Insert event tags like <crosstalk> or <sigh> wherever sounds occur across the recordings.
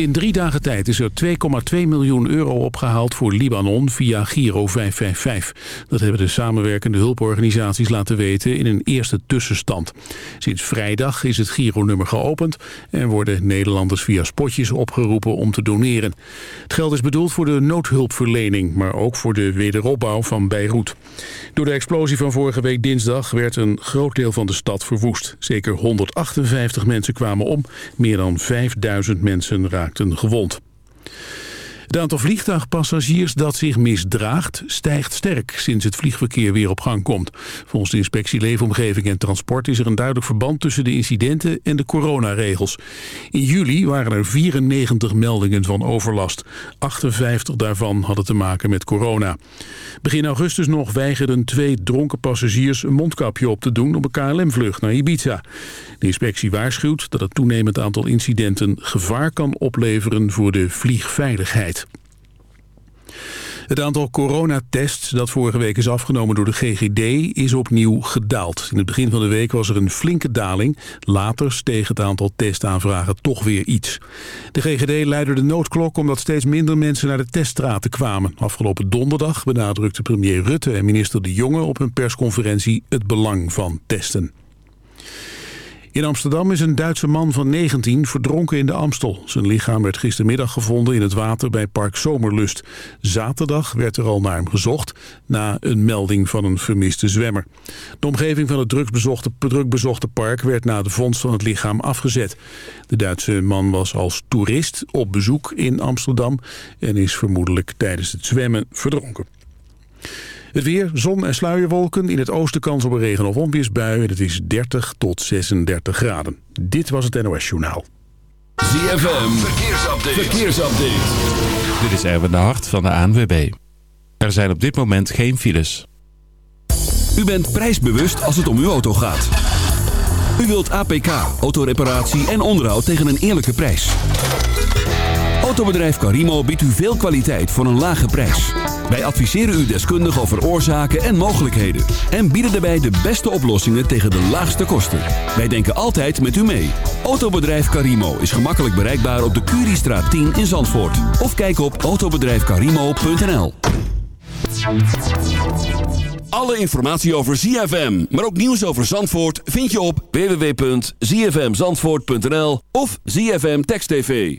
In drie dagen tijd is er 2,2 miljoen euro opgehaald voor Libanon via Giro 555. Dat hebben de samenwerkende hulporganisaties laten weten in een eerste tussenstand. Sinds vrijdag is het Giro-nummer geopend en worden Nederlanders via spotjes opgeroepen om te doneren. Het geld is bedoeld voor de noodhulpverlening, maar ook voor de wederopbouw van Beirut. Door de explosie van vorige week dinsdag werd een groot deel van de stad verwoest. Zeker 158 mensen kwamen om, meer dan 5000 mensen raakten gewond. Het aantal vliegtuigpassagiers dat zich misdraagt stijgt sterk sinds het vliegverkeer weer op gang komt. Volgens de inspectie Leefomgeving en Transport is er een duidelijk verband tussen de incidenten en de coronaregels. In juli waren er 94 meldingen van overlast. 58 daarvan hadden te maken met corona. Begin augustus nog weigerden twee dronken passagiers een mondkapje op te doen op een KLM-vlucht naar Ibiza. De inspectie waarschuwt dat het toenemend aantal incidenten gevaar kan opleveren voor de vliegveiligheid. Het aantal coronatests dat vorige week is afgenomen door de GGD is opnieuw gedaald. In het begin van de week was er een flinke daling. Later steeg het aantal testaanvragen toch weer iets. De GGD leidde de noodklok omdat steeds minder mensen naar de teststraten kwamen. Afgelopen donderdag benadrukte premier Rutte en minister De Jonge op een persconferentie het belang van testen. In Amsterdam is een Duitse man van 19 verdronken in de Amstel. Zijn lichaam werd gistermiddag gevonden in het water bij Park Zomerlust. Zaterdag werd er al naar hem gezocht na een melding van een vermiste zwemmer. De omgeving van het drukbezochte, park werd na de vondst van het lichaam afgezet. De Duitse man was als toerist op bezoek in Amsterdam en is vermoedelijk tijdens het zwemmen verdronken. Het weer, zon en sluierwolken. In het oosten kans op een regen- of onweersbui. En het is 30 tot 36 graden. Dit was het NOS Journaal. ZFM, verkeersupdate. verkeersupdate. Dit is Erwin de Hart van de ANWB. Er zijn op dit moment geen files. U bent prijsbewust als het om uw auto gaat. U wilt APK, autoreparatie en onderhoud tegen een eerlijke prijs. Autobedrijf Carimo biedt u veel kwaliteit voor een lage prijs. Wij adviseren u deskundig over oorzaken en mogelijkheden. En bieden daarbij de beste oplossingen tegen de laagste kosten. Wij denken altijd met u mee. Autobedrijf Carimo is gemakkelijk bereikbaar op de Curiestraat 10 in Zandvoort. Of kijk op autobedrijfcarimo.nl Alle informatie over ZFM, maar ook nieuws over Zandvoort... vind je op www.zfmzandvoort.nl of ZFM Text TV.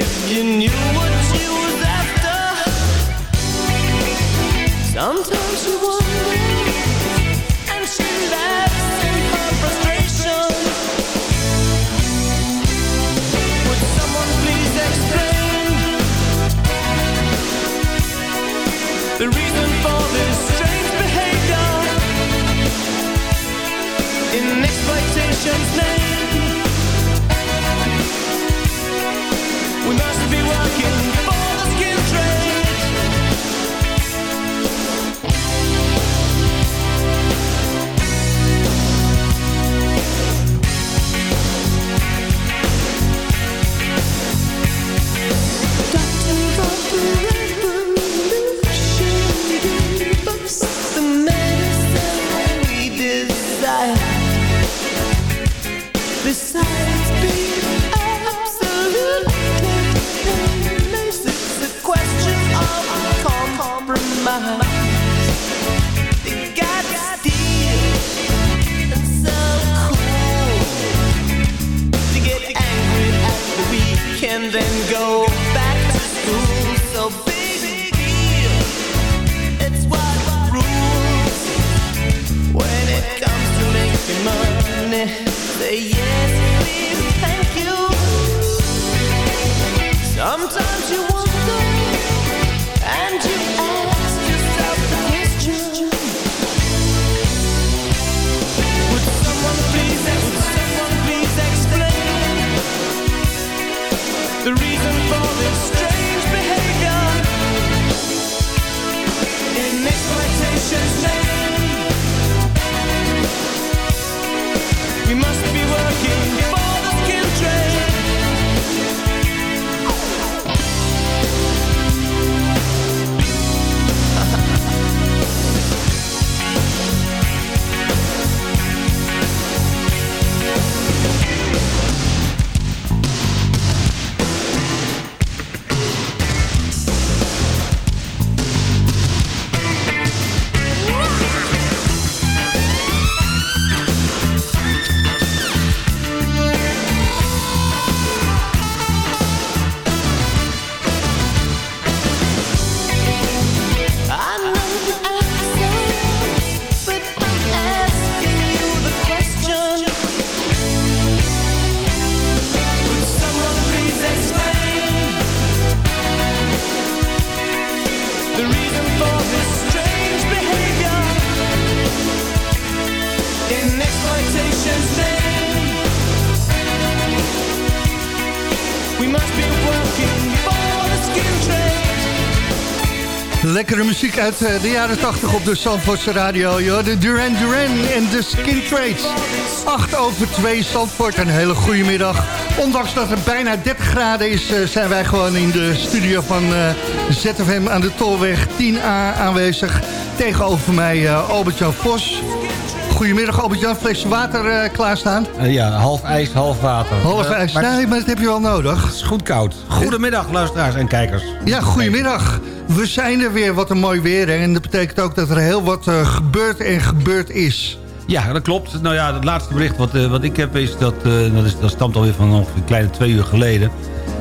If you knew what she you knew what she was after. Sometimes you wonder And she laughs in her frustration. Would someone please explain The reason for this strange behavior? In exploitation's name can go. The reason for this uit eh, de jaren 80 op de Zandvoortse radio. Joh. De Duran Duran en de Skin Trades. 8 over 2 Zandvoort. Een hele goede middag. Ondanks dat het bijna 30 graden is... eh, zijn wij gewoon in de studio van eh, ZFM aan de Tolweg 10A aanwezig. Tegenover mij Albert-Jan Vos. Goedemiddag Albert-Jan. Flesje water klaarstaan. Ja, half ijs, half water. Half ijs. Maar het Nee, maar dat heb je wel nodig. is goed koud. Goedemiddag, luisteraars en kijkers. Ja, goedemiddag. We zijn er weer, wat een mooi weer. Hè? En dat betekent ook dat er heel wat eh, gebeurd en gebeurd is. Ja, dat klopt. Nou ja, het laatste bericht wat, eh, wat ik heb is dat... eh, dat, is, dat stamt alweer van ongeveer een kleine twee uur geleden...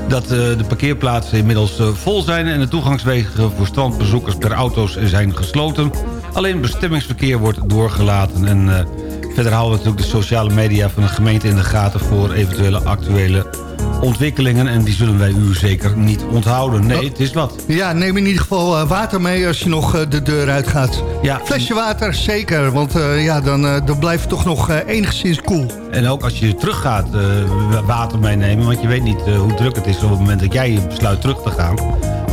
dat de parkeerplaatsen inmiddels vol zijn... en de toegangswegen voor strandbezoekers per auto's zijn gesloten. Alleen bestemmingsverkeer wordt doorgelaten. En verder houden we natuurlijk de sociale media van de gemeente in de gaten... voor eventuele actuele ontwikkelingen. En die zullen wij u zeker niet onthouden. Nee, het is wat. Ja, neem in ieder geval eh, water mee als je nog eh, de deur uitgaat. Ja, Flesje water, zeker. Want eh, ja, dan, eh, dan blijft het toch nog enigszins koel. En ook als je teruggaat, water meenemen. Want je weet niet hoe druk het is op het moment dat jij besluit terug te gaan.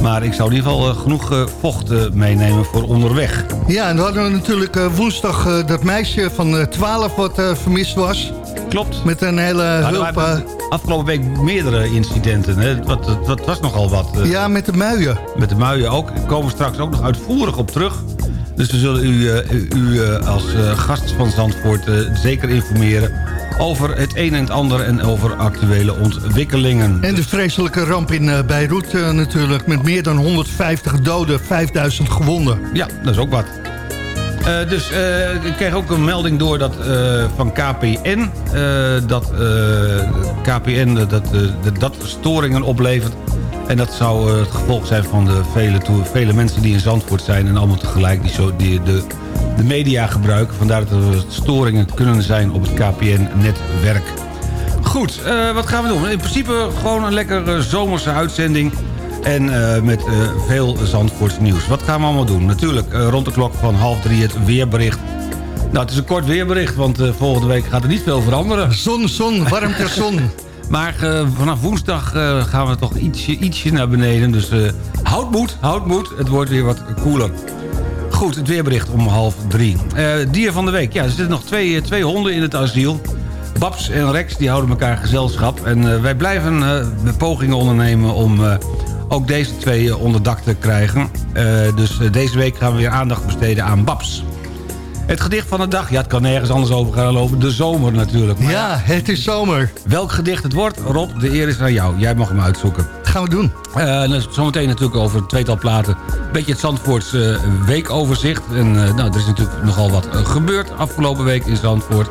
Maar ik zou in ieder geval genoeg vocht meenemen voor onderweg. Ja, en dan hadden we natuurlijk woensdag dat meisje van eh, 12 wat vermist was. Klopt. Met een hele hulp... waren eh, afgelopen week meerdere incidenten. Hè. Wat, wat, was nogal wat. eh, ja, met de muien. Met de muien ook. Daar komen we straks ook nog uitvoerig op terug. Dus we zullen u, eh, u, als gast van Zandvoort zeker informeren... over het een en het ander en over actuele ontwikkelingen. En de vreselijke ramp in Beirut natuurlijk. Met meer dan 150 doden, 5000 gewonden. Ja, dat is ook wat. Eh, dus eh, ik kreeg ook een melding door dat, eh, van KPN... dat KPN dat, dat, storingen oplevert. En dat zou het gevolg zijn van de vele, vele mensen die in Zandvoort zijn... en allemaal tegelijk die, zo, die de, de media gebruiken. Vandaar dat er storingen kunnen zijn op het KPN-netwerk. Goed, wat gaan we doen? In principe gewoon een lekkere zomerse uitzending... En eh, met eh, veel Zandvoorts nieuws. Wat gaan we allemaal doen? Natuurlijk eh, rond de klok van half drie het weerbericht. Nou, het is een kort weerbericht, want volgende week gaat er niet veel veranderen. Zon, zon, warmte, <laughs> zon. Maar vanaf woensdag gaan we toch ietsje, ietsje naar beneden. Dus houd moed, houd moed. Het wordt weer wat koeler. Goed, het weerbericht om half drie. Dier van de week. Ja, er zitten nog twee, twee honden in het asiel. Babs en Rex, die houden elkaar gezelschap. En wij blijven pogingen ondernemen om ook deze twee eh, onder dak te krijgen. Eh, dus eh, deze week gaan we weer aandacht besteden aan Babs. Het gedicht van de dag, ja, het kan nergens anders over gaan dan over de zomer natuurlijk. Maar Ja, het is zomer. Welk gedicht het wordt, Rob, de eer is aan jou. Jij mag hem uitzoeken. Dat gaan we doen. En dan zometeen natuurlijk over een tweetal platen. Een beetje het Zandvoorts eh, weekoverzicht. En nou, er is natuurlijk nogal wat gebeurd afgelopen week in Zandvoort.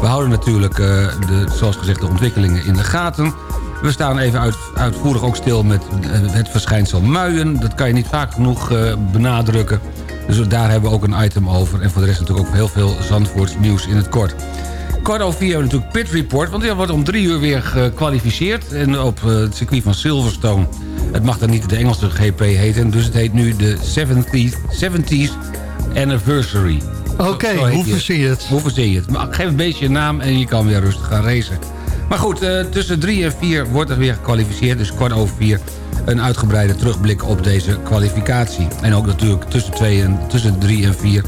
We houden natuurlijk, de, zoals gezegd, de ontwikkelingen in de gaten. We staan even uit, uitvoerig ook stil met eh, het verschijnsel muien. Dat kan je niet vaak genoeg eh, benadrukken. Dus daar hebben we ook een item over. En voor de rest natuurlijk ook heel veel Zandvoorts nieuws in het kort. kwart over vier hebben we natuurlijk Pit Report... want er wordt om drie uur weer gekwalificeerd... En op eh, het circuit van Silverstone. Het mag dan niet de Engelse GP heten... dus het heet nu de 70th, 70th Anniversary. Oké, hoe die. verzin je het? Hoe verzin je het? Maar geef een beetje een naam en je kan weer rustig gaan racen. Maar goed, eh, tussen drie en vier wordt er weer gekwalificeerd. Dus kwart over vier een uitgebreide terugblik op deze kwalificatie. En ook natuurlijk tussen, twee en, tussen drie en vier...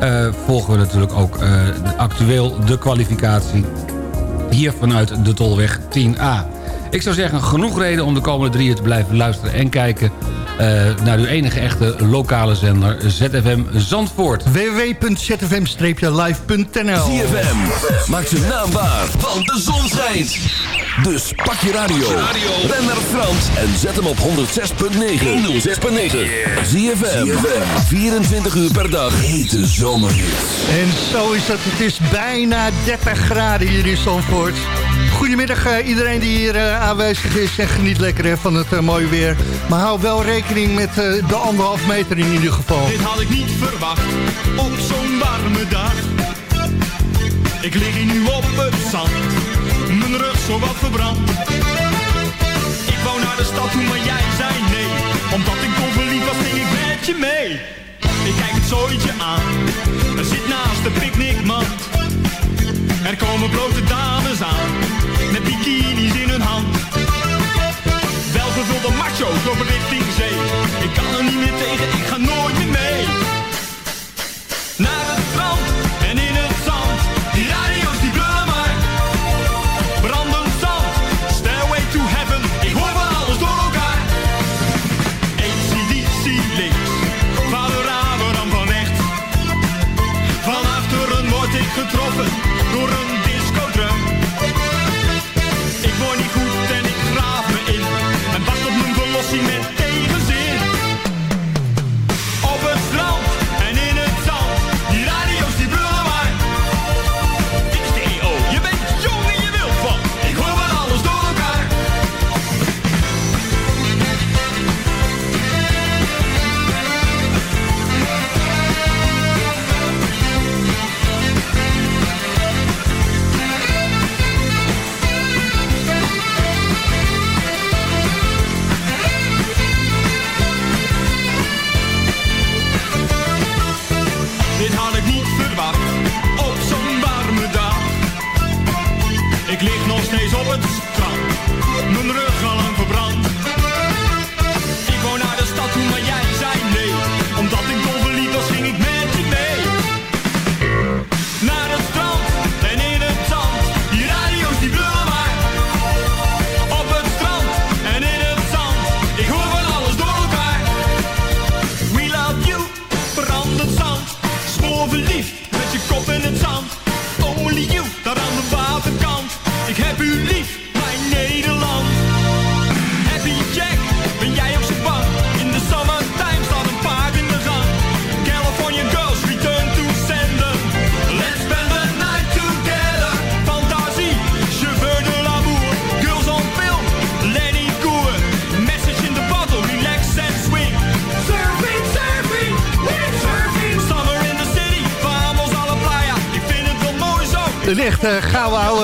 eh, volgen we natuurlijk ook eh, actueel de kwalificatie... hier vanuit de Tolweg 10A. Ik zou zeggen, genoeg reden om de komende drie uur te blijven luisteren... en kijken naar uw enige echte lokale zender ZFM Zandvoort. www.zfm-live.nl ZFM. Maak zijn naam waar, want de zon schijnt. Dus pak je radio. Ben naar Frans en zet hem op 106.9. 106.9. ZFM. 24 uur per dag. Hete zomerhits. En zo is het. Het is bijna 30 graden hier in Zandvoort. Goedemiddag eh, iedereen die hier eh, aanwezig is. En geniet lekker hè, van het eh, mooie weer. Maar hou wel rekening met de anderhalf meter in ieder geval. Dit had ik niet verwacht op zo'n warme dag. Ik lig hier nu op het zand, mijn rug zo wat verbrand. Ik wou naar de stad toe, maar jij zei nee. Omdat ik kon verliefd was, ging ik met je mee. Ik kijk het zooitje aan, er zit naast de picknickmand. Er komen blote dames aan, met bikinis in hun hand. Welgevulde macho's lopen richting zee. Ik kan er niet meer tegen, ik ga nooit meer mee.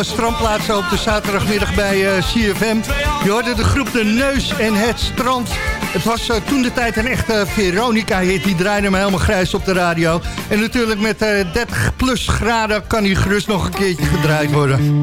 Gouden oude strandplaats op de zaterdagmiddag bij eh, CFM. Je hoorde de groep De Neus en Het Strand. Het was eh, toen de tijd een echte Veronica-hit. Die draaide me helemaal grijs op de radio. En natuurlijk met eh 30 plus graden kan hij gerust nog een keertje gedraaid worden.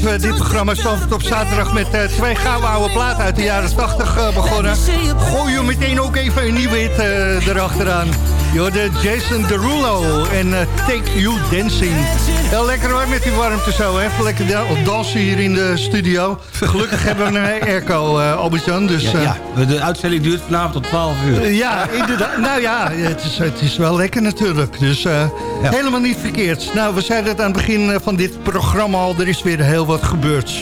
we dit programma Zandvoort op zaterdag met eh, twee gouden oude platen uit de jaren 80 eh, begonnen... gooi je meteen ook even een nieuwe hit eh, erachteraan. Joh, de Jason Derulo en eh, Take You Dancing. Heel lekker hoor, met die warmte zo, hè. Even lekker da- dansen hier in de studio. Gelukkig <laughs> hebben we een airco, eh Albert-Jan, dus... Ja, eh, ja, de uitzending duurt vanavond tot 12 uur. eh, Ja, inderdaad. Nou ja, het is, het is wel lekker natuurlijk. Dus eh, Ja. helemaal niet verkeerd. Nou, we zeiden het aan het begin eh, van dit programma al. Er is weer heel wat gebeurd.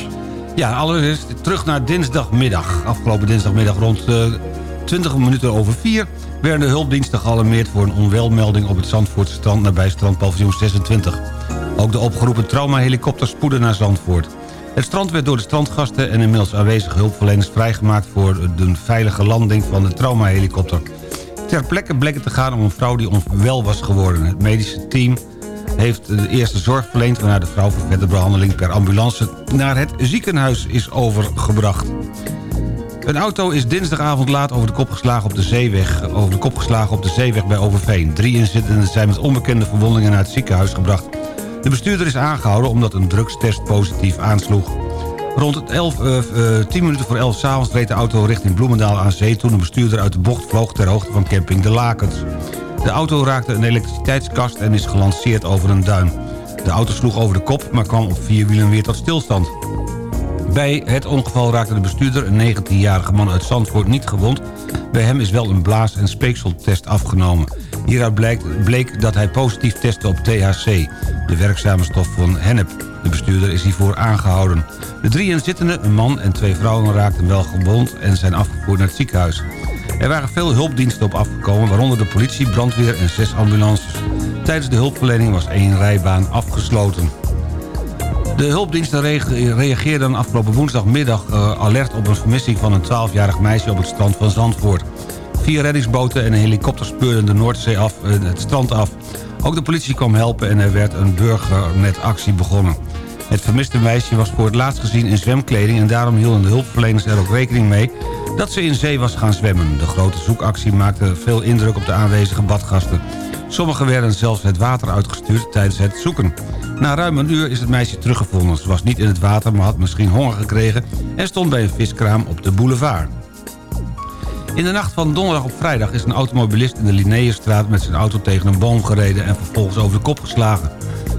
Ja, allereerst terug naar dinsdagmiddag. Afgelopen dinsdagmiddag rond eh 20 minuten over 4... werden de hulpdiensten gealarmeerd voor een onwelmelding... op het Zandvoortse strand nabij strandpaviljoen 26. Ook de opgeroepen traumahelikopter spoedde naar Zandvoort. Het strand werd door de strandgasten en inmiddels aanwezige hulpverleners vrijgemaakt... voor de veilige landing van de traumahelikopter. Ter plekke bleek het te gaan om een vrouw die onwel was geworden. Het medische team heeft de eerste zorg verleend... waarna de vrouw voor verdere behandeling per ambulance naar het ziekenhuis is overgebracht. Een auto is dinsdagavond laat over de kop geslagen op de zeeweg, over de kop geslagen op de zeeweg bij Overveen. Drie inzittenden zijn met onbekende verwondingen naar het ziekenhuis gebracht. De bestuurder is aangehouden omdat een drugstest positief aansloeg. Rond het 11, eh, eh, 10 minuten voor 11 s'avonds reed de auto richting Bloemendaal aan zee... toen de bestuurder uit de bocht vloog ter hoogte van camping De Lakens. De auto raakte een elektriciteitskast en is gelanceerd over een duin. De auto sloeg over de kop, maar kwam op vier wielen weer tot stilstand. Bij het ongeval raakte de bestuurder, een 19-jarige man uit Zandvoort, niet gewond. Bij hem is wel een blaas- en speekseltest afgenomen. Hieruit bleek, bleek dat hij positief testte op THC, de werkzame stof van hennep. De bestuurder is hiervoor aangehouden. De drie inzittenden, een man en twee vrouwen, raakten wel gewond en zijn afgevoerd naar het ziekenhuis. Er waren veel hulpdiensten op afgekomen, waaronder de politie, brandweer en zes ambulances. Tijdens de hulpverlening was één rijbaan afgesloten. De hulpdiensten reage- reageerden afgelopen woensdagmiddag eh, alert op een vermissing van een 12-jarig meisje op het strand van Zandvoort. Vier reddingsboten en een helikopter speurden de Noordzee af, eh, het strand af. Ook de politie kwam helpen en er werd een burgernetactie begonnen. Het vermiste meisje was voor het laatst gezien in zwemkleding... en daarom hielden de hulpverleners er ook rekening mee dat ze in zee was gaan zwemmen. De grote zoekactie maakte veel indruk op de aanwezige badgasten. Sommigen werden zelfs het water uitgestuurd tijdens het zoeken. Na ruim een uur is het meisje teruggevonden. Ze was niet in het water, maar had misschien honger gekregen... en stond bij een viskraam op de boulevard. In de nacht van donderdag op vrijdag is een automobilist in de Linnaeusstraat... met zijn auto tegen een boom gereden en vervolgens over de kop geslagen.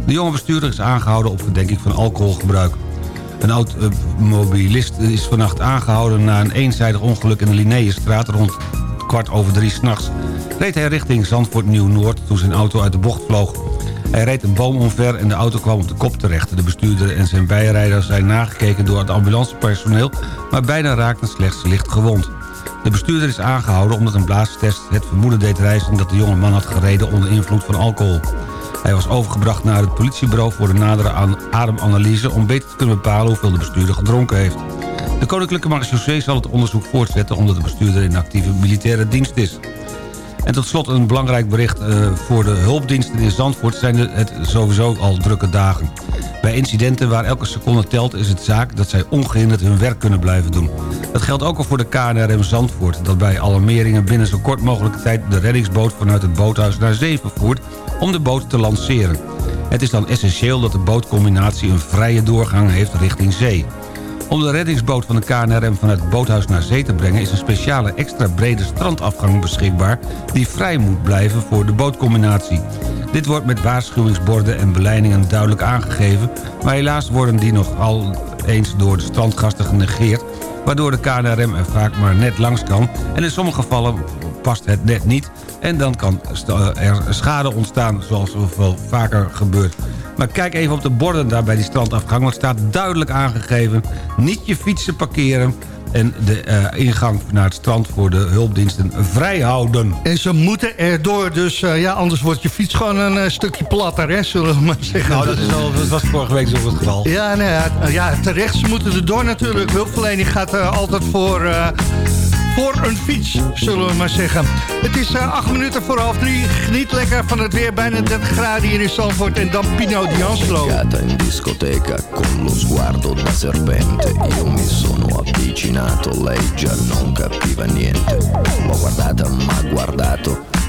De jonge bestuurder is aangehouden op verdenking van alcoholgebruik. Een automobilist is vannacht aangehouden na een eenzijdig ongeluk in de Linnaeusstraat... rond kwart over drie s'nachts. Reed hij richting Zandvoort Nieuw-Noord toen zijn auto uit de bocht vloog. Hij reed een boom omver en de auto kwam op de kop terecht. De bestuurder en zijn bijrijder zijn nagekeken door het ambulancepersoneel... maar beiden raakten slechts licht gewond. De bestuurder is aangehouden omdat een blaastest het vermoeden deed reizen... dat de jonge man had gereden onder invloed van alcohol. Hij was overgebracht naar het politiebureau voor de nadere ademanalyse... om beter te kunnen bepalen hoeveel de bestuurder gedronken heeft. De Koninklijke Marechaussee zal het onderzoek voortzetten... omdat de bestuurder in actieve militaire dienst is. En tot slot een belangrijk bericht eh, voor de hulpdiensten in Zandvoort... zijn het sowieso al drukke dagen. Bij incidenten waar elke seconde telt is het zaak dat zij ongehinderd hun werk kunnen blijven doen. Dat geldt ook al voor de KNRM Zandvoort... dat bij alarmeringen binnen zo kort mogelijke tijd de reddingsboot vanuit het boothuis naar zee vervoert... om de boot te lanceren. Het is dan essentieel dat de bootcombinatie een vrije doorgang heeft richting zee. Om de reddingsboot van de KNRM vanuit het boothuis naar zee te brengen... is een speciale extra brede strandafgang beschikbaar... die vrij moet blijven voor de bootcombinatie. Dit wordt met waarschuwingsborden en beleidingen duidelijk aangegeven... maar helaas worden die nog al eens door de strandgasten genegeerd... waardoor de KNRM er vaak maar net langs kan... en in sommige gevallen past het net niet... en dan kan st- er schade ontstaan zoals wel vaker gebeurt. Maar kijk even op de borden daar bij die strandafgang... want het staat duidelijk aangegeven... niet je fietsen parkeren... en de eh, ingang naar het strand voor de hulpdiensten vrij houden. En ze moeten erdoor, dus eh, ja, anders wordt je fiets gewoon een eh, stukje platter, hè, zullen we maar zeggen. Nou, dat, is al, dat was vorige week zo het geval. Ja, nou ja, ja, terecht, ze moeten er door natuurlijk. Hulpverlening gaat altijd voor, voor een fiets, zullen we maar zeggen. Het is eh, acht minuten voor half drie. Geniet lekker van het weer, bijna 30 graden hier in Zandvoort. En dan Pino D'Angelo. In discoteca con lo sguardo da serpente Io mi sono avvicinato, lei già non capiva niente L'ho guardata, ma guardato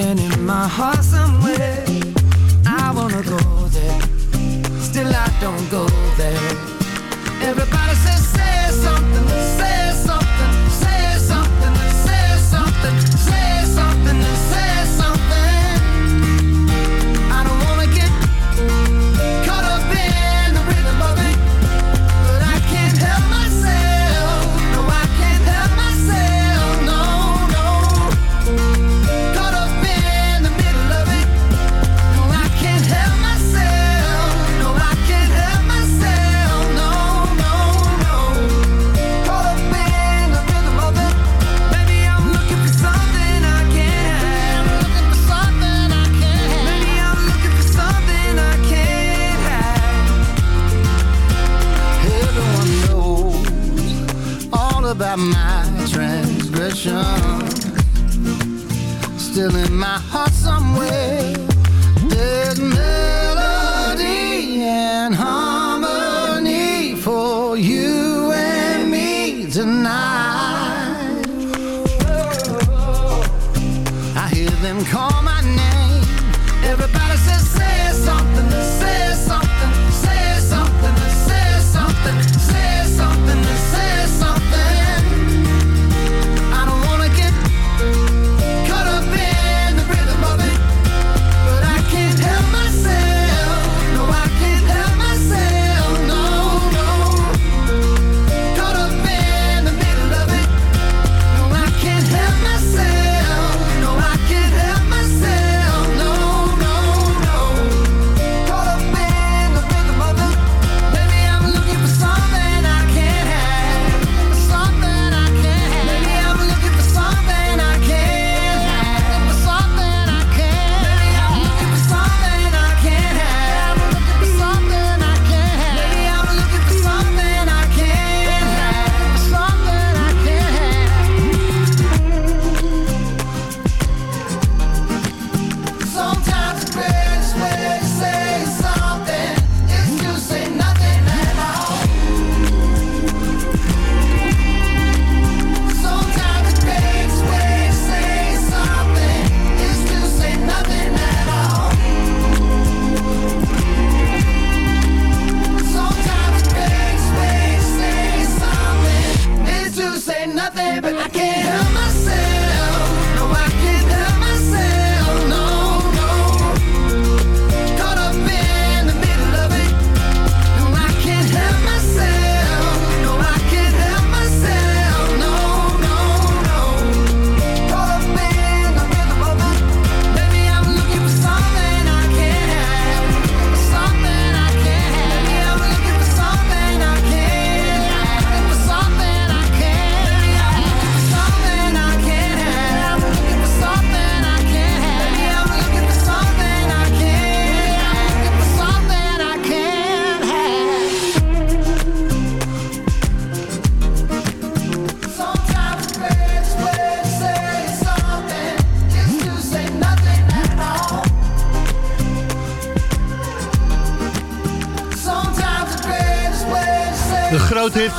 And in my heart somewhere, I wanna go there. Still I don't go there. Everybody in my heart somewhere.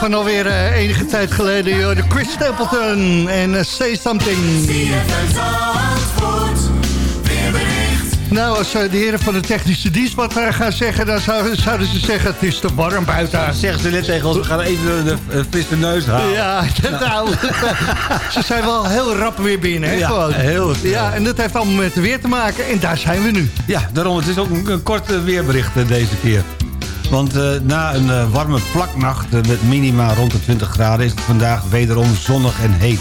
van alweer eh, enige tijd geleden. Joh, de Chris Stapleton en eh, Say Something. Nou, als eh, de heren van de technische dienst wat gaan zeggen... dan zouden, zouden ze zeggen, het is te warm buiten. Zeg zeggen ze net tegen ons, we gaan even de, de de neus halen. Ja, <laughs> nou. nou. <laughs> ze zijn wel heel rap weer binnen. Ja, heel Ja, en dat heeft allemaal met weer te maken. En daar zijn we nu. Ja, daarom. Het is ook een, een kort weerbericht deze keer. Want eh, na een eh, warme plaknacht met minima rond de 20 graden... is het vandaag wederom zonnig en heet.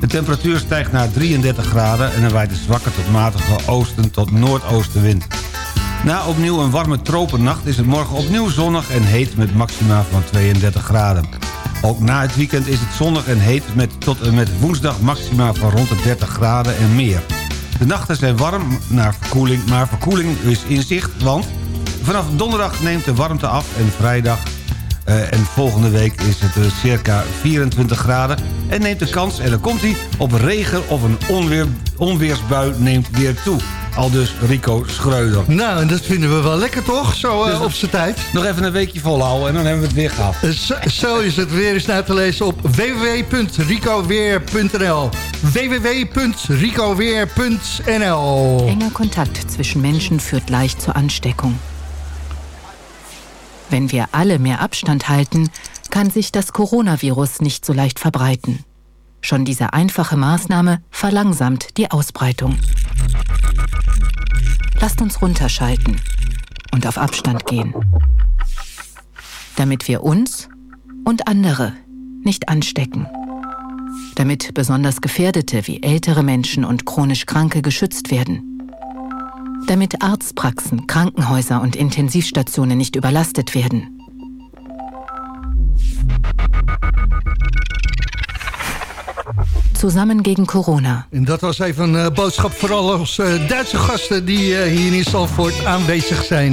De temperatuur stijgt naar 33 graden... en er waait een zwakke tot matige oosten tot noordoostenwind. Na opnieuw een warme tropennacht is het morgen opnieuw zonnig en heet... met maxima van 32 graden. Ook na het weekend is het zonnig en heet met, tot en met woensdag maxima van rond de 30 graden en meer. De nachten zijn warm naar verkoeling, maar verkoeling is in zicht, want Vanaf donderdag neemt de warmte af en vrijdag eh, en volgende week is het eh, circa 24 graden. En neemt de kans, en dan komt hij, op regen of een onweersbui neemt weer toe. Al dus Rico Schreuder. Nou, en dat vinden we wel lekker toch, zo uh, op zijn tijd. Nog even een weekje volhouden en dan hebben we het weer gehad. Zo, is het weer eens naar te lezen op www.ricoweer.nl www.ricoweer.nl Enger contact tussen mensen voert leicht zo Ansteckung. Wenn wir alle mehr Abstand halten, kann sich das Coronavirus nicht so leicht verbreiten. Schon diese einfache Maßnahme verlangsamt die Ausbreitung. Lasst uns runterschalten und auf Abstand gehen. Damit wir uns und andere nicht anstecken. Damit besonders Gefährdete wie ältere Menschen und chronisch Kranke geschützt werden. Damit Arztpraxen, Krankenhäuser und Intensivstationen nicht überlastet werden. Zusammen gegen Corona. En dat was even een boodschap voor alle onze eh, Duitse gasten die eh, hier in Zandvoort aanwezig zijn.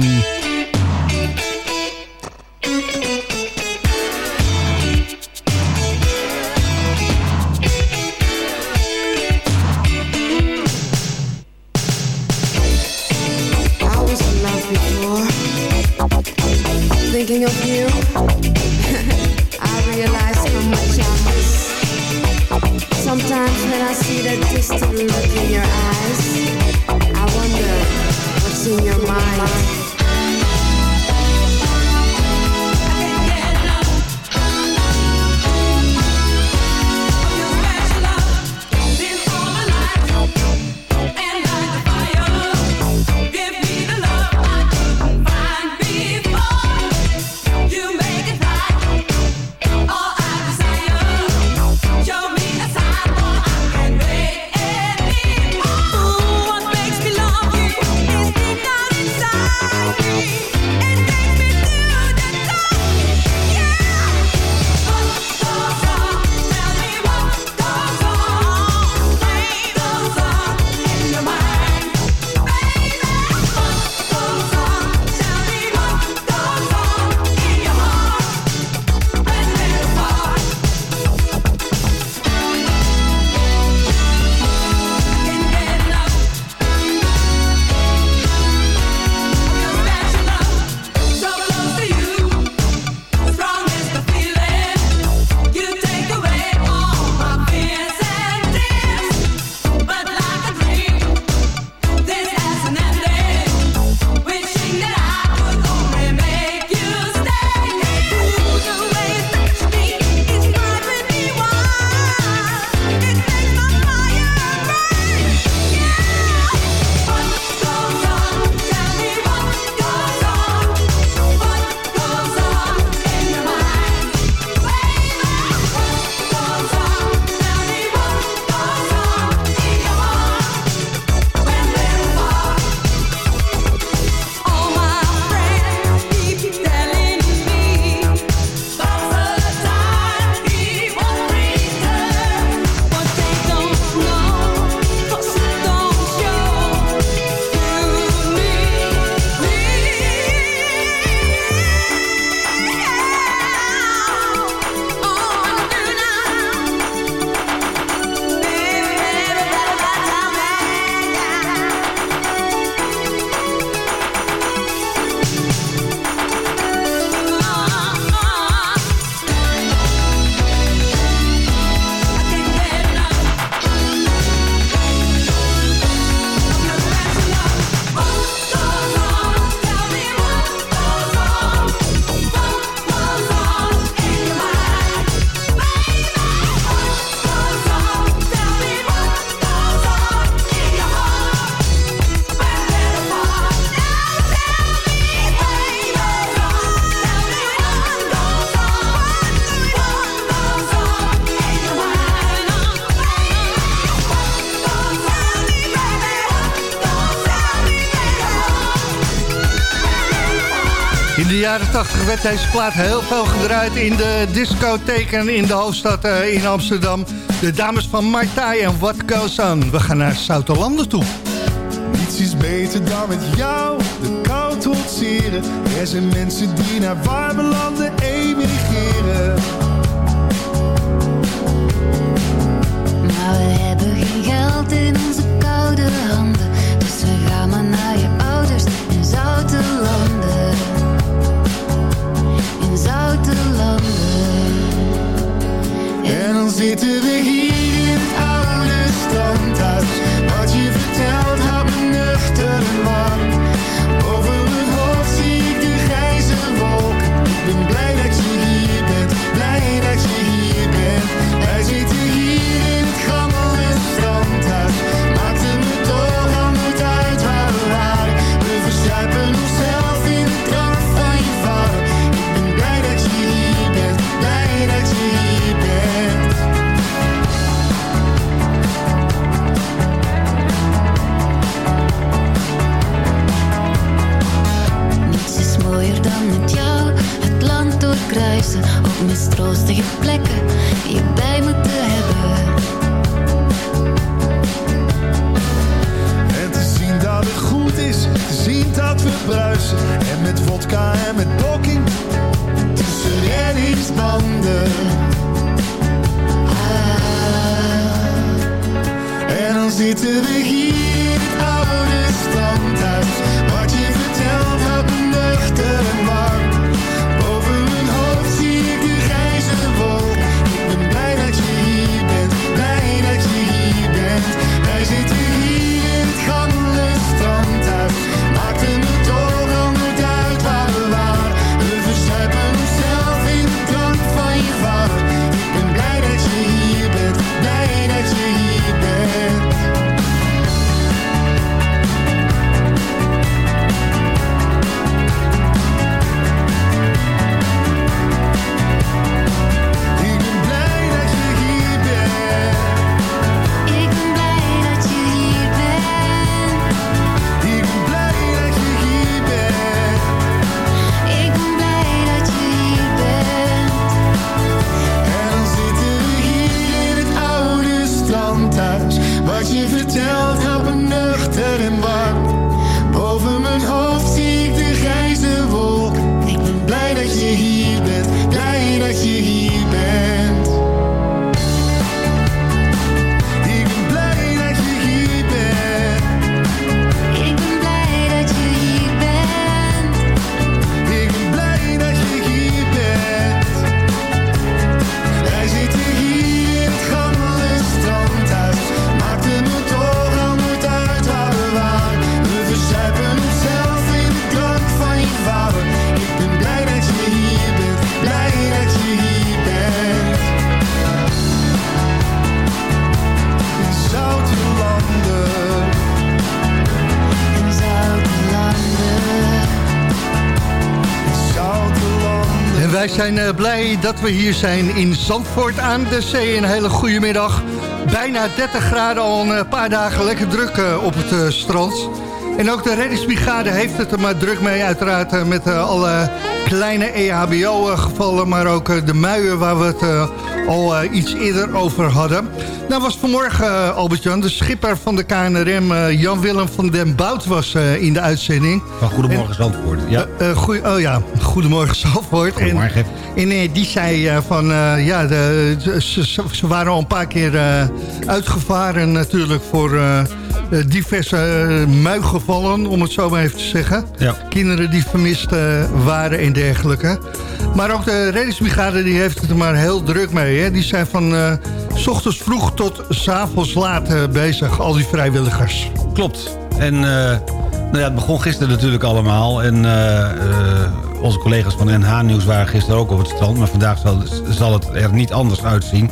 Werd deze plaat heel veel gedraaid in de discotheken in de hoofdstad eh, in Amsterdam. De dames van Martai en What Goes On. We gaan naar Zoutelanden toe. Niets is beter dan met jou de kou trotseren. Er zijn mensen die naar warme landen emigreren. Maar we hebben geen geld in onze koude handen. Dus we gaan kruisen op zitten we hier. Mistroostige plekken je bij moeten hebben. En te zien dat het goed is, te zien dat we bruisen. En met vodka en met blokking tussen reddingsbanden. Ah. En dan zitten we blij dat we hier zijn in Zandvoort aan de zee. Een hele goede middag. Bijna 30 graden al een eh, paar dagen lekker druk eh, op het eh, strand. En ook de reddingsbrigade heeft het er maar druk mee uiteraard met alle kleine E EHBO-gevallen... maar ook de muien waar we het al eh, iets eerder over hadden. Nou was vanmorgen, eh, Albert-Jan, de schipper van de KNRM... eh, Jan-Willem van den Bout was in de uitzending. Van Goedemorgen Zandvoort. Ja. Goeie- oh ja, goedemorgen Zalvoort. Goedemorgen. En, en die zei van, ja, de, ze, ze- waren al een paar keer uitgevaren natuurlijk voor diverse eh, muigevallen, om het zo maar even te zeggen. Ja. Kinderen die vermist eh, waren en dergelijke. Maar ook de reddingsbrigade die heeft het er maar heel druk mee. Hè? Die zijn van eh, s ochtends vroeg tot s avonds laat eh, bezig, al die vrijwilligers. Klopt. En eh, nou ja, het begon gisteren natuurlijk allemaal. En eh, eh, onze collega's van NH Nieuws waren gisteren ook op het strand. Maar vandaag zal, zal het er niet anders uitzien.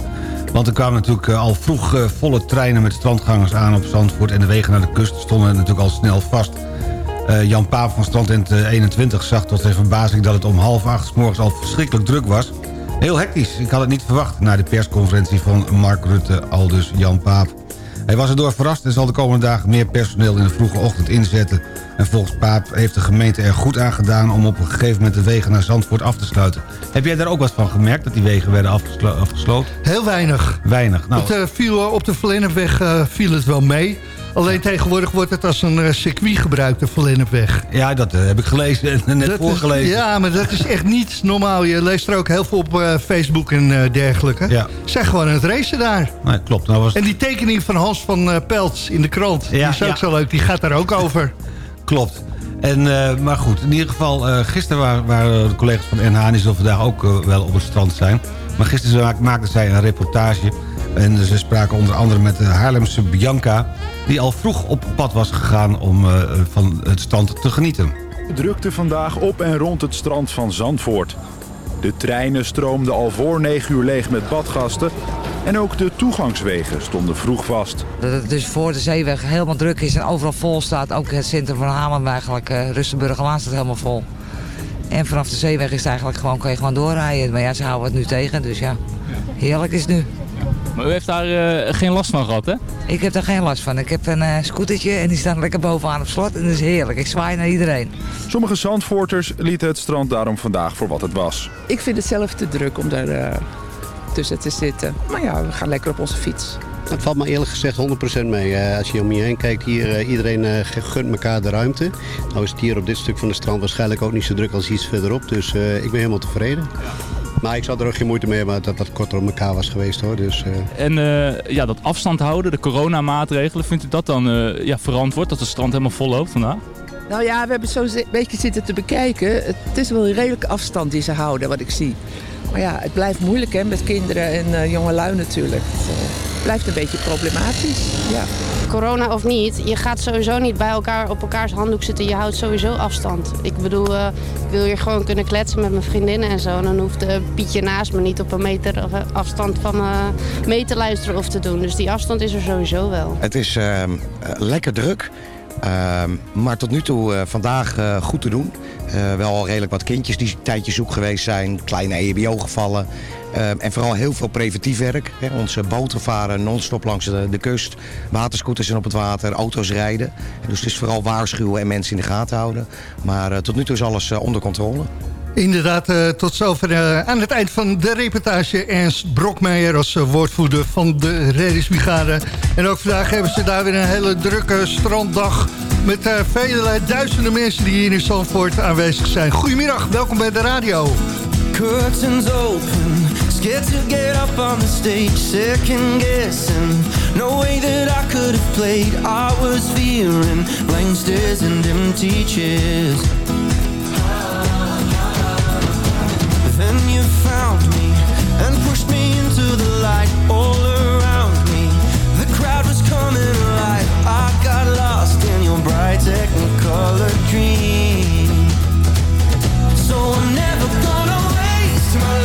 Want er kwamen natuurlijk eh, al vroeg eh, volle treinen met strandgangers aan op Zandvoort. En de wegen naar de kust stonden natuurlijk al snel vast. Eh, Jan Paap van Strandtent eh, 21 zag tot zijn verbazing dat het om half acht 's morgens al verschrikkelijk druk was. Heel hectisch. Ik had het niet verwacht na de persconferentie van Mark Rutte, aldus Jan Paap. Hij was erdoor verrast en zal de komende dagen meer personeel in de vroege ochtend inzetten. En volgens Paap heeft de gemeente er goed aan gedaan om op een gegeven moment de wegen naar Zandvoort af te sluiten. Heb jij daar ook wat van gemerkt, dat die wegen werden afgeslo- afgesloten? Heel weinig. Weinig. Nou, Het, viel, op de Verlennepweg eh, viel het wel mee. Alleen tegenwoordig wordt het als een eh, circuit gebruikt, de Verlennepweg. ja, dat eh, heb ik gelezen en net Dat is- voorgelezen. ja, maar dat is echt niet normaal. Je leest er ook heel veel op eh, Facebook en eh, dergelijke. Ja. Zeg gewoon aan het racen daar. Nee, klopt. Nou was En die tekening van Hans van eh, Peltz in de krant, die is ook ja. zo leuk. Die gaat daar ook over. <laughs> Klopt. En, eh, maar goed, in ieder geval, eh, gisteren waren, waren de collega's van NH... en die zullen vandaag ook eh, wel op het strand zijn. Maar gisteren maak- maakten zij een reportage... en ze spraken onder andere met de Haarlemse Bianca... die al vroeg op pad was gegaan om eh, van het strand te genieten. drukte vandaag op en rond het strand van Zandvoort. De treinen stroomden al voor 9 uur leeg met badgasten en ook de toegangswegen stonden vroeg vast. Dat het dus voor de zeeweg helemaal druk is en overal vol staat. Ook het centrum van Haarlem eigenlijk, eh Rustenburgerlaan staat helemaal vol. En vanaf de zeeweg is het eigenlijk gewoon, kan je gewoon doorrijden. Maar ja, ze houden het nu tegen, dus ja, heerlijk is het nu. Maar u heeft daar eh, geen last van gehad, hè? Ik heb daar geen last van. Ik heb een eh, scootertje en die staat lekker bovenaan op slot. En dat is heerlijk. Ik zwaai naar iedereen. Sommige Zandvoorters lieten het strand daarom vandaag voor wat het was. Ik vind het zelf te druk om daar eh, tussen te zitten. Maar ja, we gaan lekker op onze fiets. Het valt me eerlijk gezegd 100% mee. Eh, als je om je heen kijkt, hier, eh, iedereen eh, gunt elkaar de ruimte. Nou is het hier op dit stuk van de strand waarschijnlijk ook niet zo druk als iets verderop. Dus eh, ik ben helemaal tevreden. Maar ik zou er ook geen moeite mee hebben dat wat korter op elkaar was geweest hoor. Dus, eh, En eh, ja, dat afstand houden, de coronamaatregelen, vindt u dat dan eh, ja, verantwoord dat het strand helemaal vol loopt vandaag? Nou ja, we hebben zo een beetje zitten te bekijken. Het is wel een redelijke afstand die ze houden, wat ik zie. Maar ja, het blijft moeilijk hè, met kinderen en eh jongelui natuurlijk. Het blijft een beetje problematisch. Ja. Corona of niet, je gaat sowieso niet bij elkaar op elkaars handdoek zitten. Je houdt sowieso afstand. Ik bedoel, eh, ik wil hier gewoon kunnen kletsen met mijn vriendinnen en zo. En dan hoeft uh, Pietje naast me niet op een meter of, eh, afstand van me mee te luisteren of te doen. Dus die afstand is er sowieso wel. Het is ehm, eh, lekker druk. Ehm, maar tot nu toe eh, vandaag eh, goed te doen. Eh, wel al redelijk wat kindjes die een tijdje zoek geweest zijn. Kleine E EHBO-gevallen. Ehm, en vooral heel veel preventief werk. Hè. Onze boten varen non-stop langs de, de kust. Waterscooters zijn op het water. Auto's rijden. Dus het is vooral waarschuwen en mensen in de gaten houden. Maar tot nu toe is alles onder controle. Inderdaad, eh, tot zover eh, aan het eind van de reportage Ernst Brokmeijer als eh, woordvoerder van de reddingsbrigade. En ook vandaag hebben ze daar weer een hele drukke stranddag met vele duizenden mensen die hier in Zandvoort aanwezig zijn. Goedemiddag, welkom bij de radio. Curtains open, scared to get up on the stage, second guessing. No way that I could have played. I was fearing blank and empty chairs. Technicolor dream. So I'm never gonna waste my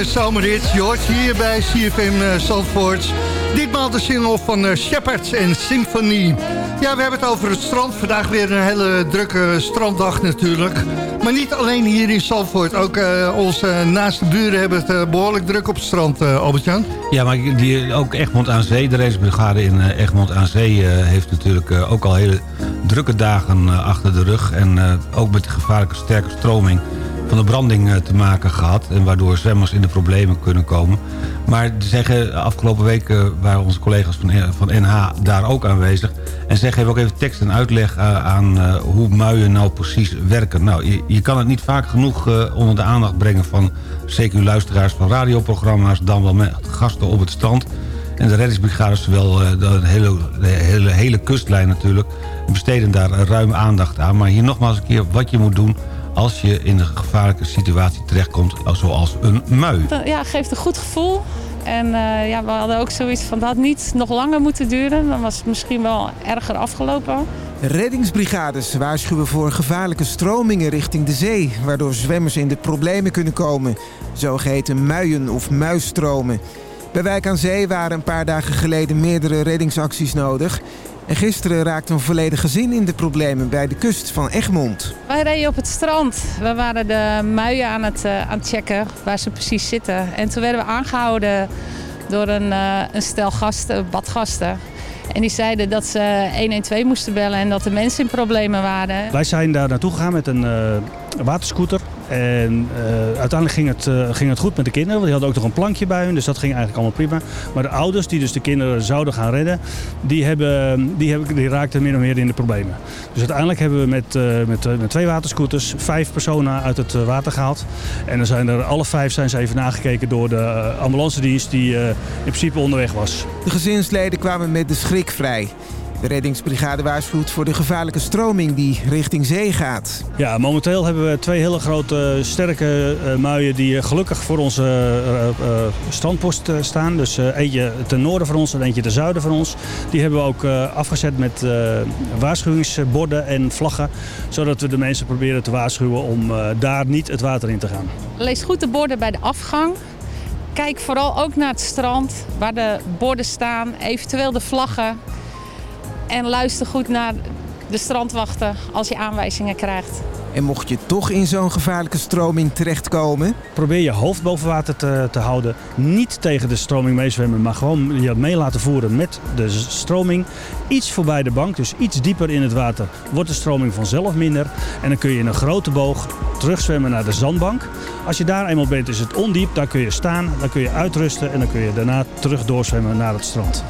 De je hoort hier bij CFM eh, Zandvoort. Ditmaal de single van uh, Shepherds en Symphony. Ja, we hebben het over het strand. Vandaag weer een hele drukke stranddag natuurlijk. Maar niet alleen hier in Zandvoort. Ook uh, onze naaste buren hebben het uh, behoorlijk druk op het strand, Albert-Jan. Ja, maar die, ook Egmond aan Zee, de racebrigade in Egmond aan Zee... heeft natuurlijk ook al hele drukke dagen achter de rug. En ook met de gevaarlijke sterke stroming van de branding te maken gehad. En waardoor zwemmers in de problemen kunnen komen. Maar zeggen, afgelopen week waren onze collega's van, van NH daar ook aanwezig. En zij geven ook even tekst en uitleg aan hoe muien nou precies werken. Nou, je, je kan het niet vaak genoeg onder de aandacht brengen van zeker luisteraars van radioprogramma's... dan wel met gasten op het strand. En de reddingsbrigade, zowel uh, de, hele, hele, hele kustlijn natuurlijk... besteden daar ruim aandacht aan. Maar hier nogmaals een keer wat je moet doen als je in een gevaarlijke situatie terechtkomt, zoals een mui. Ja, geeft een goed gevoel. En uh, ja, we hadden ook zoiets van dat had niet nog langer moeten duren. Dan was het misschien wel erger afgelopen. Reddingsbrigades waarschuwen voor gevaarlijke stromingen richting de zee... waardoor zwemmers in de problemen kunnen komen. Zogeheten muien- of muisstromen. Bij Wijk aan Zee waren een paar dagen geleden meerdere reddingsacties nodig... En gisteren raakte een volledig gezin in de problemen bij de kust van Egmond. Wij reden op het strand. We waren de muien aan het, uh, aan het checken waar ze precies zitten. En toen werden we aangehouden door een, uh, een stel gasten, badgasten. En die zeiden dat ze 112 moesten bellen en dat de mensen in problemen waren. Wij zijn daar naartoe gegaan met een uh, waterscooter. En uh, uiteindelijk ging het, uh, ging het goed met de kinderen. Want die hadden ook nog een plankje bij hun. Dus dat ging eigenlijk allemaal prima. Maar de ouders die dus de kinderen zouden gaan redden. Die, hebben, die, raakten min of meer in de problemen. Dus uiteindelijk hebben we met, uh, met, met twee waterscooters vijf personen uit het water gehaald. En dan zijn er alle vijf zijn ze even nagekeken door de ambulance dienst die in principe onderweg was. De gezinsleden kwamen met de schrik vrij. De reddingsbrigade waarschuwt voor de gevaarlijke stroming die richting zee gaat. Ja, momenteel hebben we twee hele grote sterke uh, muien die gelukkig voor onze uh, uh, strandpost staan. Dus eentje ten noorden van ons en eentje ten zuiden van ons. Die hebben we ook afgezet met waarschuwingsborden en vlaggen. Zodat we de mensen proberen te waarschuwen om daar niet het water in te gaan. Lees goed de borden bij de afgang. Kijk vooral ook naar het strand waar de borden staan, eventueel de vlaggen. En luister goed naar de strandwachten als je aanwijzingen krijgt. En mocht je toch in zo'n gevaarlijke stroming terechtkomen? Probeer je hoofd boven water te, te houden. Niet tegen de stroming meezwemmen, maar gewoon je mee laten voeren met de stroming. Iets voorbij de bank, dus iets dieper in het water, wordt de stroming vanzelf minder. En dan kun je in een grote boog terugzwemmen naar de zandbank. Als je daar eenmaal bent, is het ondiep. Daar kun je staan, dan kun je uitrusten en dan kun je daarna terug doorzwemmen naar het strand.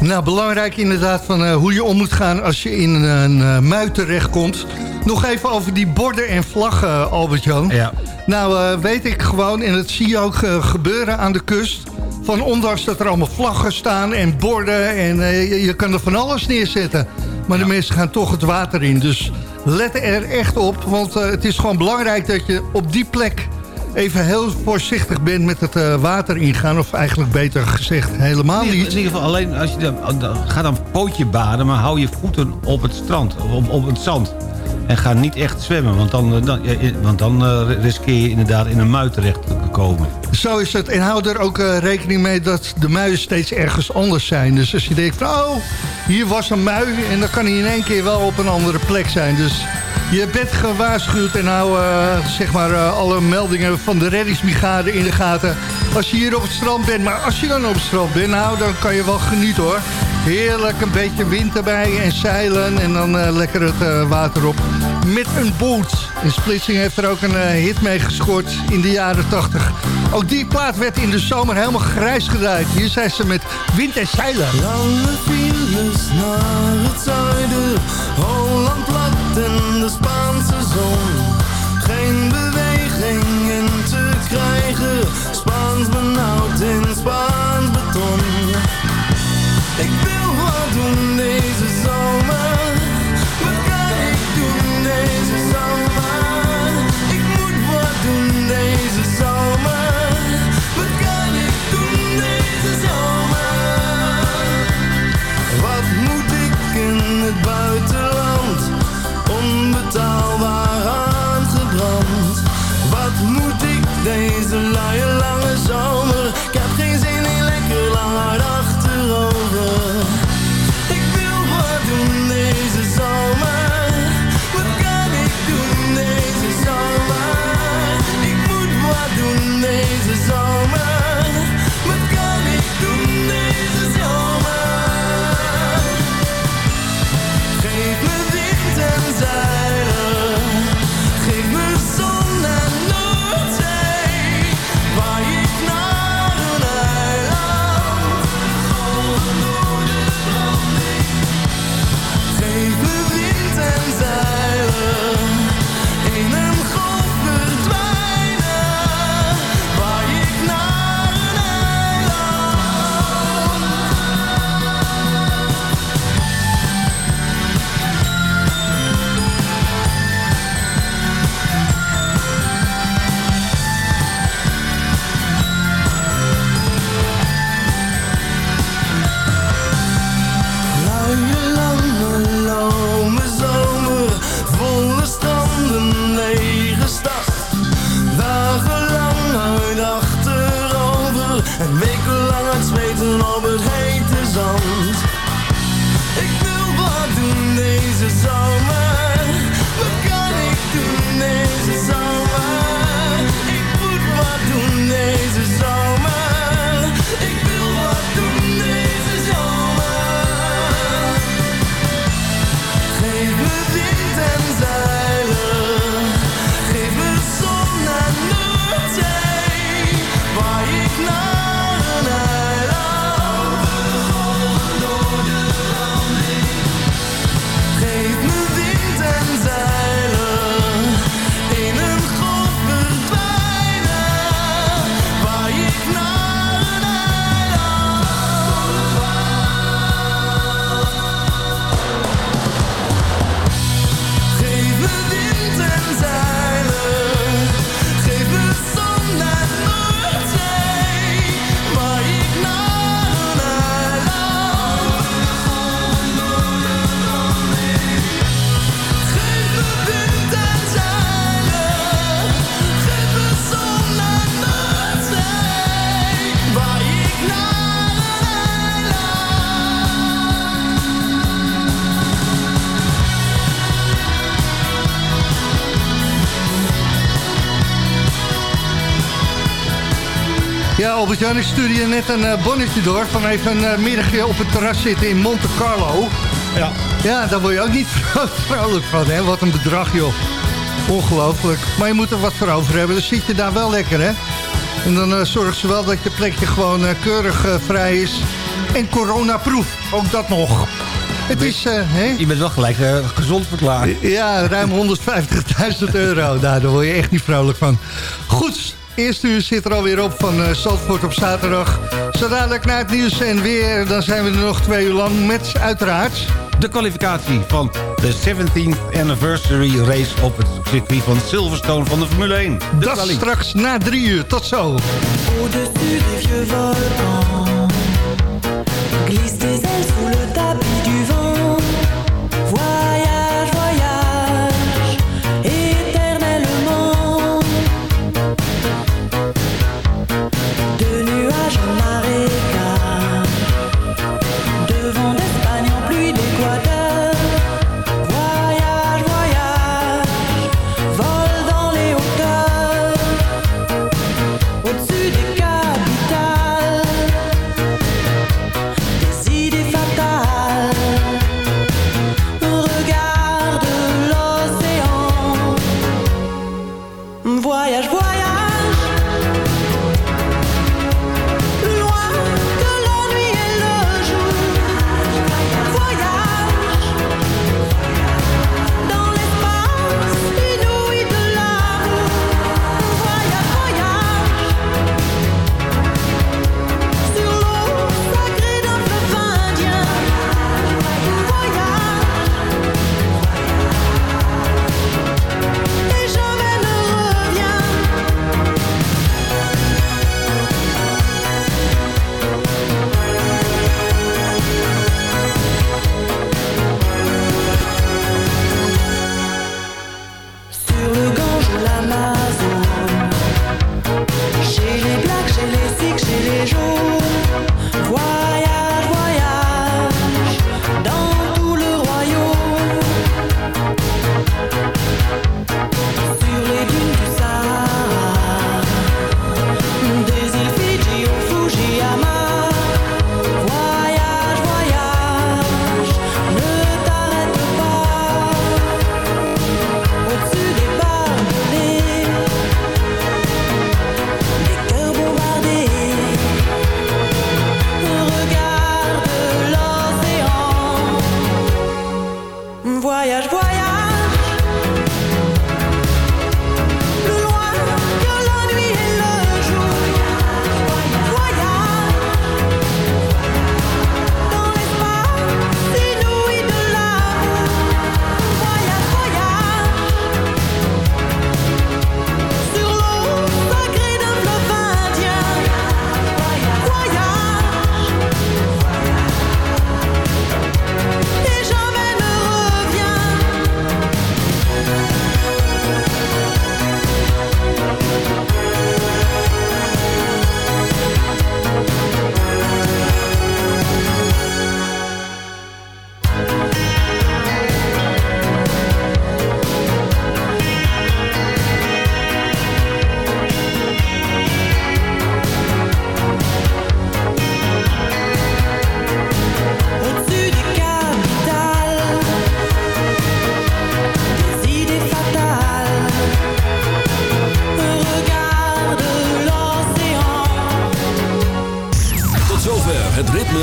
Nou, belangrijk inderdaad van uh, hoe je om moet gaan als je in een uh, mui terechtkomt. Nog even over die borden en vlaggen, Albert-Jan. Ja. Nou, uh, weet ik gewoon, en dat zie je ook gebeuren aan de kust... van ondanks dat er allemaal vlaggen staan en borden... en je, je, kan er van alles neerzetten. Maar ja. de mensen gaan toch het water in. Dus let er echt op, want het is gewoon belangrijk dat je op die plek even heel voorzichtig bent met het uh, water ingaan. Of eigenlijk beter gezegd helemaal niet. In ieder geval alleen als je dan, dan, ga dan pootje baden, maar hou je voeten op het strand, op, op het zand. En ga niet echt zwemmen, want dan, dan, want dan uh, riskeer je inderdaad in een mui terecht te komen. Zo is het. En hou er ook uh, rekening mee dat de muien steeds ergens anders zijn. Dus als je denkt van, oh, hier was een mui... en dan kan hij in één keer wel op een andere plek zijn. Dus je bent gewaarschuwd en hou uh, zeg maar, uh, alle meldingen van de reddingsbrigade in de gaten. Als je hier op het strand bent, maar als je dan op het strand bent, nou, dan kan je wel genieten hoor. Heerlijk, een beetje wind erbij en zeilen en dan uh, lekker het water op. Met een boot. En Splitsing heeft er ook een hit mee gescoord in de jaren 80. Ook die plaat werd in de zomer helemaal grijs gedraaid. Hier zijn ze met wind en zeilen. Lange files naar het zuiden, Holland plat en de Spaanse zon. Geen beweging in te krijgen, Spaans benauwd in Spaans beton. Ik wil Albert-Jan, ik stuurde je net een eh, bonnetje door... van even een eh, middagje op het terras zitten in Monte Carlo. Ja. Ja, daar word je ook niet <laughs> vrolijk van, hè? Wat een bedrag, joh. Ongelooflijk. Maar je moet er wat voor over hebben. Dan zit je daar wel lekker, hè? En dan uh, zorgen ze wel dat je plekje gewoon eh, keurig eh, vrij is. En coronaproof, ook dat nog. Het is, eh, hè? Je bent wel gelijk eh, gezond verklaard. Ja, ruim <laughs> 150.000 euro. Nou, daar word je echt niet vrolijk van. Goed, eerste uur zit er alweer op van uh, Zandvoort op zaterdag. Zo dadelijk naar het nieuws en weer. Dan zijn we er nog twee uur lang met uiteraard... De kwalificatie van de 17th anniversary race op het circuit van Silverstone van de Formule 1. De Dat kwali- straks na drie uur. Tot zo. Au-dessus des vieux volcans Glisse ailes sous le tapis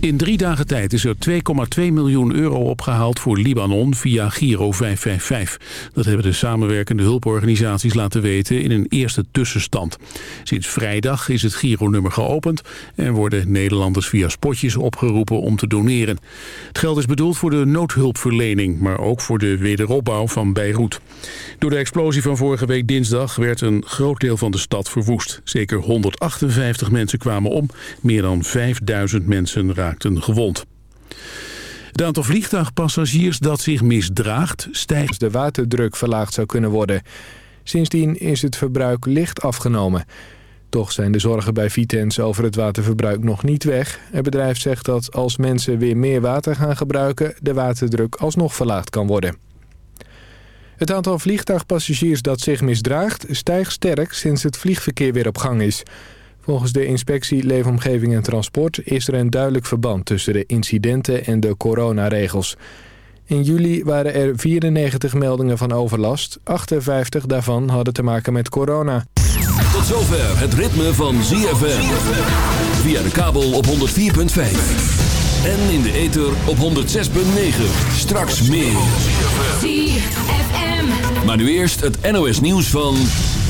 In drie dagen tijd is er 2,2 miljoen euro opgehaald voor Libanon via Giro 555. Dat hebben de samenwerkende hulporganisaties laten weten in een eerste tussenstand. Sinds vrijdag is het Giro-nummer geopend en worden Nederlanders via spotjes opgeroepen om te doneren. Het geld is bedoeld voor de noodhulpverlening, maar ook voor de wederopbouw van Beirut. Door de explosie van vorige week dinsdag werd een groot deel van de stad verwoest. Zeker 158 mensen kwamen om, meer dan 5000 mensen gewond. Het aantal vliegtuigpassagiers dat zich misdraagt stijgt. De waterdruk verlaagd zou kunnen worden. Sindsdien is het verbruik licht afgenomen. Toch zijn de zorgen bij Vitens over het waterverbruik nog niet weg. Het bedrijf zegt dat als mensen weer meer water gaan gebruiken... de waterdruk alsnog verlaagd kan worden. Het aantal vliegtuigpassagiers dat zich misdraagt stijgt sterk sinds het vliegverkeer weer op gang is. Volgens de inspectie Leefomgeving en Transport is er een duidelijk verband tussen de incidenten en de coronaregels. In juli waren er 94 meldingen van overlast. 58 daarvan hadden te maken met corona. Tot zover het ritme van ZFM. Via de kabel op 104.5. En in de ether op 106.9. Straks meer. ZFM. Maar nu eerst het NOS nieuws van...